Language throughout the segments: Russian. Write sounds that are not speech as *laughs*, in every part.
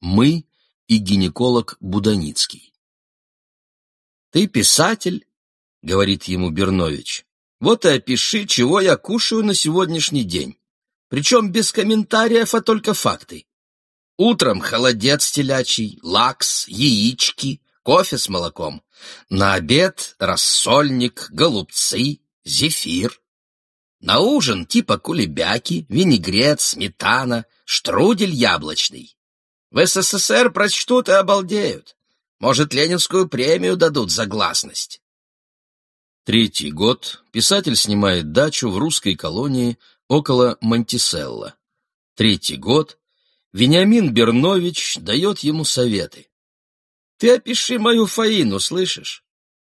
Мы и гинеколог Буданицкий. «Ты писатель?» — говорит ему Бернович. «Вот и опиши, чего я кушаю на сегодняшний день. Причем без комментариев, а только факты. Утром холодец телячий, лакс, яички, кофе с молоком. На обед рассольник, голубцы, зефир. На ужин типа кулебяки, винегрет, сметана, штрудель яблочный. В СССР прочтут и обалдеют. Может, Ленинскую премию дадут за гласность. Третий год писатель снимает дачу в русской колонии около Монтиселла. Третий год Вениамин Бернович дает ему советы. «Ты опиши мою Фаину, слышишь?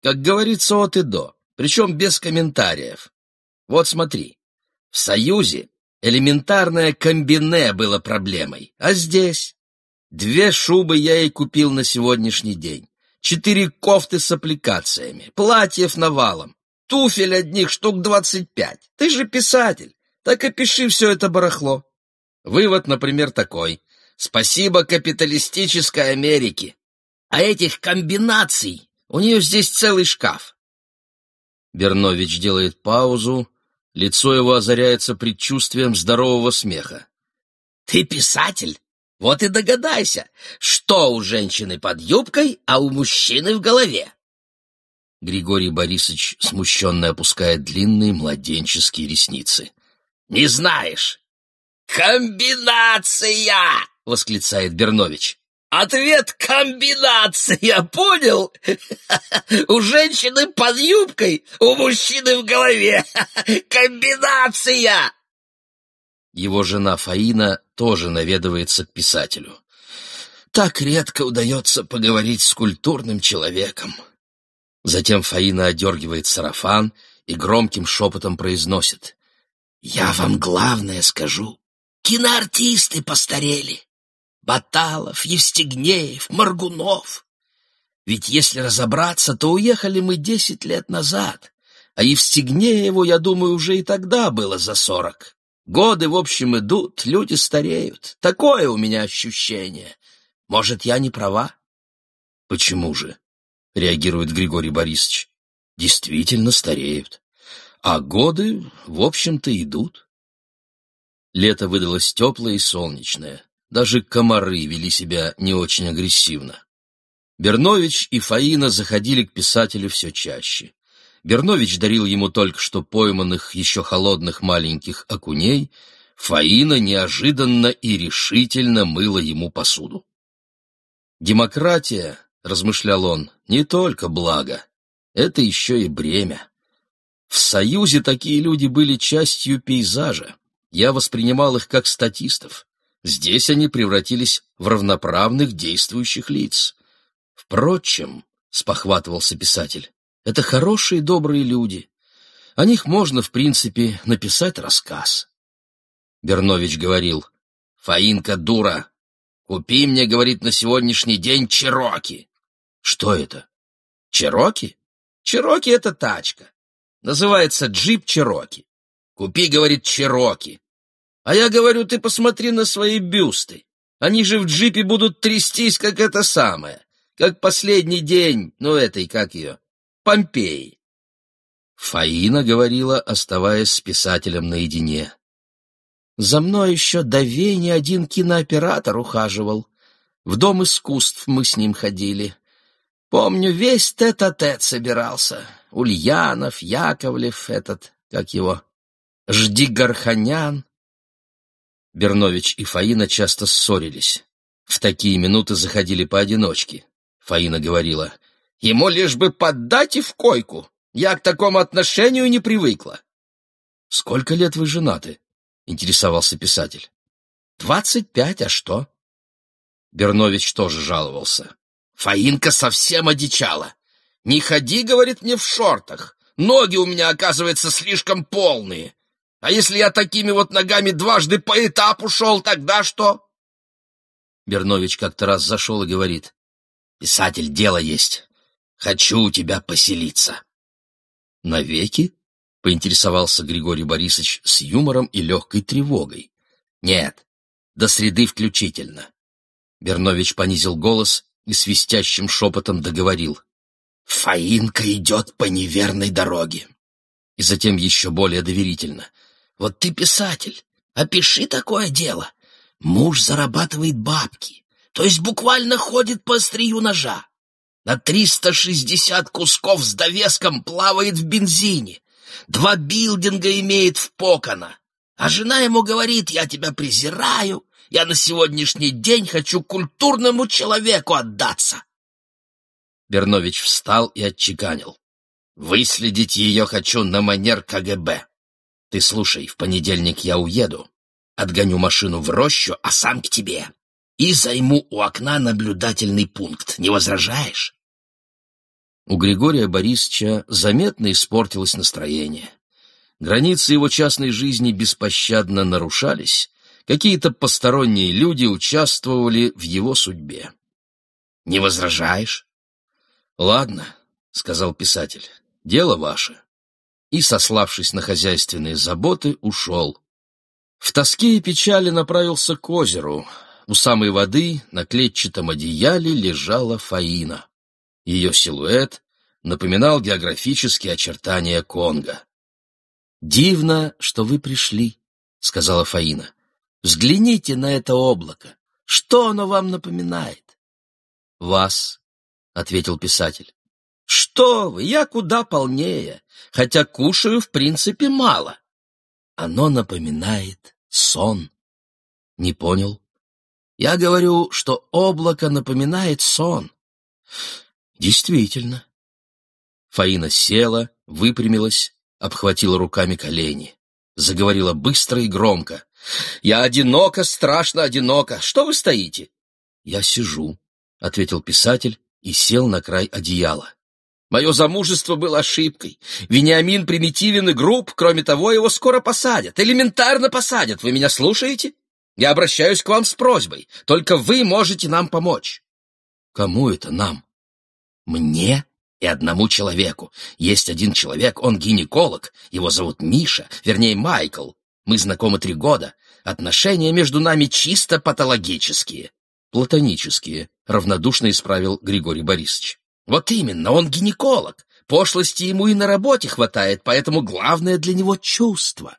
Как говорится от и до, причем без комментариев. Вот смотри, в Союзе элементарное комбине было проблемой, а здесь Две шубы я ей купил на сегодняшний день, четыре кофты с аппликациями, платьев навалом, туфель одних штук двадцать пять. Ты же писатель, так и пиши все это барахло. Вывод, например, такой. Спасибо капиталистической Америке. А этих комбинаций у нее здесь целый шкаф. Бернович делает паузу, лицо его озаряется предчувствием здорового смеха. «Ты писатель?» Вот и догадайся, что у женщины под юбкой, а у мужчины в голове. Григорий Борисович смущенно опускает длинные младенческие ресницы. «Не знаешь?» «Комбинация!» — восклицает Бернович. «Ответ — комбинация, понял? *laughs* У женщины под юбкой, у мужчины в голове. *laughs* Комбинация!» Его жена Фаина тоже наведывается к писателю. Так редко удается поговорить с культурным человеком. Затем Фаина одергивает сарафан и громким шепотом произносит. «Я вам главное скажу. Киноартисты постарели. Баталов, Евстигнеев, Маргунов. Ведь если разобраться, то уехали мы десять лет назад, а Евстигнееву, я думаю, уже и тогда было за сорок. Годы, в общем, идут, люди стареют. Такое у меня ощущение. Может, я не права? Почему же? Реагирует Григорий Борисович. Действительно стареют. А годы, в общем-то, идут. Лето выдалось теплое и солнечное. Даже комары вели себя не очень агрессивно. Бернович и Фаина заходили к писателю все чаще. Бернович дарил ему только что пойманных еще холодных маленьких окуней, Фаина неожиданно и решительно мыла ему посуду. «Демократия», — размышлял он, — «не только благо, это еще и бремя. В Союзе такие люди были частью пейзажа, я воспринимал их как статистов. Здесь они превратились в равноправных действующих лиц. Впрочем, — спохватывался писатель, это хорошие, добрые люди. О них можно, в принципе, написать рассказ. Бернович говорил, «Фаинка дура. Купи мне, — говорит, — на сегодняшний день Чероки». Что это? Чероки? Чероки — это тачка. Называется джип Чероки. Купи, — говорит, — Чероки. А я говорю, ты посмотри на свои бюсты. Они же в джипе будут трястись, как это самое. Как последний день, ну этой, как ее, Помпеи. Фаина говорила, оставаясь с писателем наедине. «За мной еще до Вени один кинооператор ухаживал. В Дом искусств мы с ним ходили. Помню, весь тет-а-тет -тет собирался. Ульянов, Яковлев, этот, как его, Жди Горханян». Бернович и Фаина часто ссорились. В такие минуты заходили поодиночке. Фаина говорила — Ему лишь бы поддать и в койку. Я к такому отношению не привыкла. — Сколько лет вы женаты? — интересовался писатель. — Двадцать пять, а что? Бернович тоже жаловался. Фаинка совсем одичала. «Не ходи, — говорит мне, — в шортах. Ноги у меня, оказывается, слишком полные. А если я такими вот ногами дважды по этапу шел, тогда что?» Бернович как-то раз зашел и говорит. «Писатель, дело есть. Хочу у тебя поселиться. Навеки? Поинтересовался Григорий Борисович с юмором и легкой тревогой. Нет, до среды включительно. Бернович понизил голос и свистящим шепотом договорил. «Фаинка идет по неверной дороге». И затем еще более доверительно. «Вот ты писатель, опиши такое дело. Муж зарабатывает бабки, то есть буквально ходит по острию ножа. На триста шестьдесят кусков с довеском плавает в бензине. Два билдинга имеет в покона. А жена ему говорит, я тебя презираю, я на сегодняшний день хочу культурному человеку отдаться. Бернович встал и отчеканил. Выследить ее хочу на манер КГБ. Ты слушай, в понедельник я уеду. Отгоню машину в рощу, а сам к тебе. И займу у окна наблюдательный пункт. Не возражаешь? У Григория Борисовича заметно испортилось настроение. Границы его частной жизни беспощадно нарушались, какие-то посторонние люди участвовали в его судьбе. «Не возражаешь?» «Ладно», — сказал писатель, — «дело ваше». И, сославшись на хозяйственные заботы, ушел. В тоске и печали направился к озеру. У самой воды на клетчатом одеяле лежала Фаина. Ее силуэт напоминал географические очертания Конго. «Дивно, что вы пришли», — сказала Фаина. «Взгляните на это облако. Что оно вам напоминает?» «Вас», — ответил писатель. «Что вы, я куда полнее, хотя кушаю, в принципе, мало». «Оно напоминает сон». «Не понял?» «Я говорю, что облако напоминает сон». «Действительно». Фаина села, выпрямилась, обхватила руками колени. Заговорила быстро и громко. «Я одиноко, страшно одиноко. Что вы стоите?» «Я сижу», — ответил писатель и сел на край одеяла. «Мое замужество было ошибкой. Вениамин примитивен и груб, кроме того, его скоро посадят. Элементарно посадят. Вы меня слушаете? Я обращаюсь к вам с просьбой. Только вы можете нам помочь». «Кому это нам?» «Мне и одному человеку. Есть один человек, он гинеколог, его зовут Миша, вернее Майкл. Мы знакомы три года. Отношения между нами чисто патологические. Платонические, равнодушно исправил Григорий Борисович. Вот именно, он гинеколог. Пошлости ему и на работе хватает, поэтому главное для него чувство.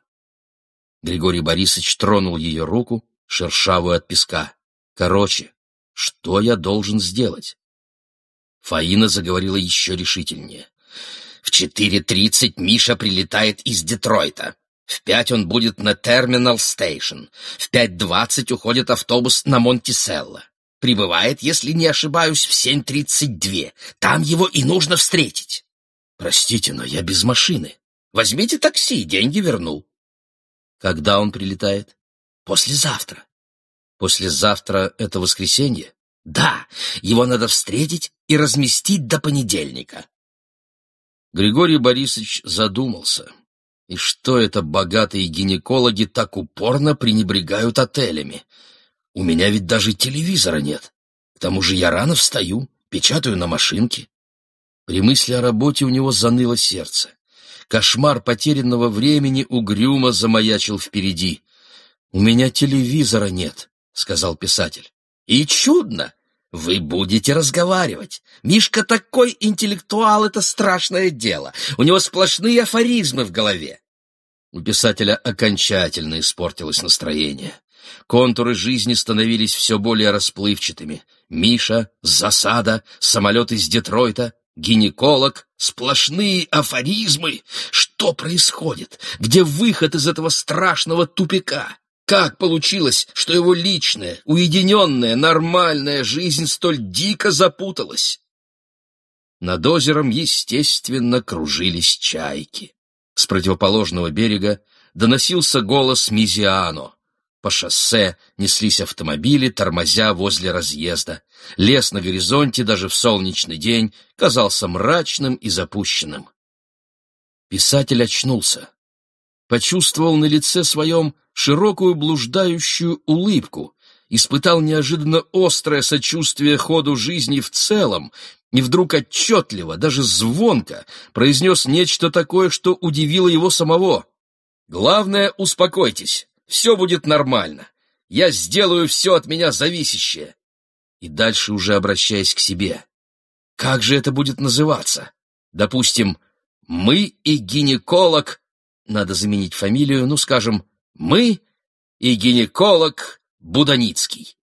Григорий Борисович тронул ее руку, шершавую от песка. Короче, что я должен сделать? Фаина заговорила еще решительнее. «В 4.30 Миша прилетает из Детройта. В пять он будет на Терминал Стейшн. В 5.20 уходит автобус на Монтиселло. Прибывает, если не ошибаюсь, в 7.32. Там его и нужно встретить. Простите, но я без машины. Возьмите такси, деньги верну. Когда он прилетает? Послезавтра. Послезавтра — это воскресенье? Да, его надо встретить и разместить до понедельника. Григорий Борисович задумался. И что это богатые гинекологи так упорно пренебрегают отелями? У меня ведь даже телевизора нет. К тому же я рано встаю, печатаю на машинке. При мысли о работе у него заныло сердце. Кошмар потерянного времени угрюмо замаячил впереди. «У меня телевизора нет», — сказал писатель. «И чудно! Вы будете разговаривать. Мишка такой интеллектуал, это страшное дело. У него сплошные афоризмы в голове. У писателя окончательно испортилось настроение. Контуры жизни становились все более расплывчатыми. Миша, засада, самолет из Детройта, гинеколог, сплошные афоризмы. Что происходит? Где выход из этого страшного тупика? Как получилось, что его личная, уединенная, нормальная жизнь столь дико запуталась? Над озером, естественно, кружились чайки. С противоположного берега доносился голос Мизиано. По шоссе неслись автомобили, тормозя возле разъезда. Лес на горизонте даже в солнечный день казался мрачным и запущенным. Писатель очнулся почувствовал на лице своем широкую блуждающую улыбку, испытал неожиданно острое сочувствие ходу жизни в целом и вдруг отчетливо, даже звонко, произнес нечто такое, что удивило его самого. «Главное, успокойтесь, все будет нормально. Я сделаю все от меня зависящее. И дальше уже обращаясь к себе. Как же это будет называться? Допустим, «Мы и гинеколог...» Надо заменить фамилию, ну, скажем, «Мы и гинеколог Буданицкий».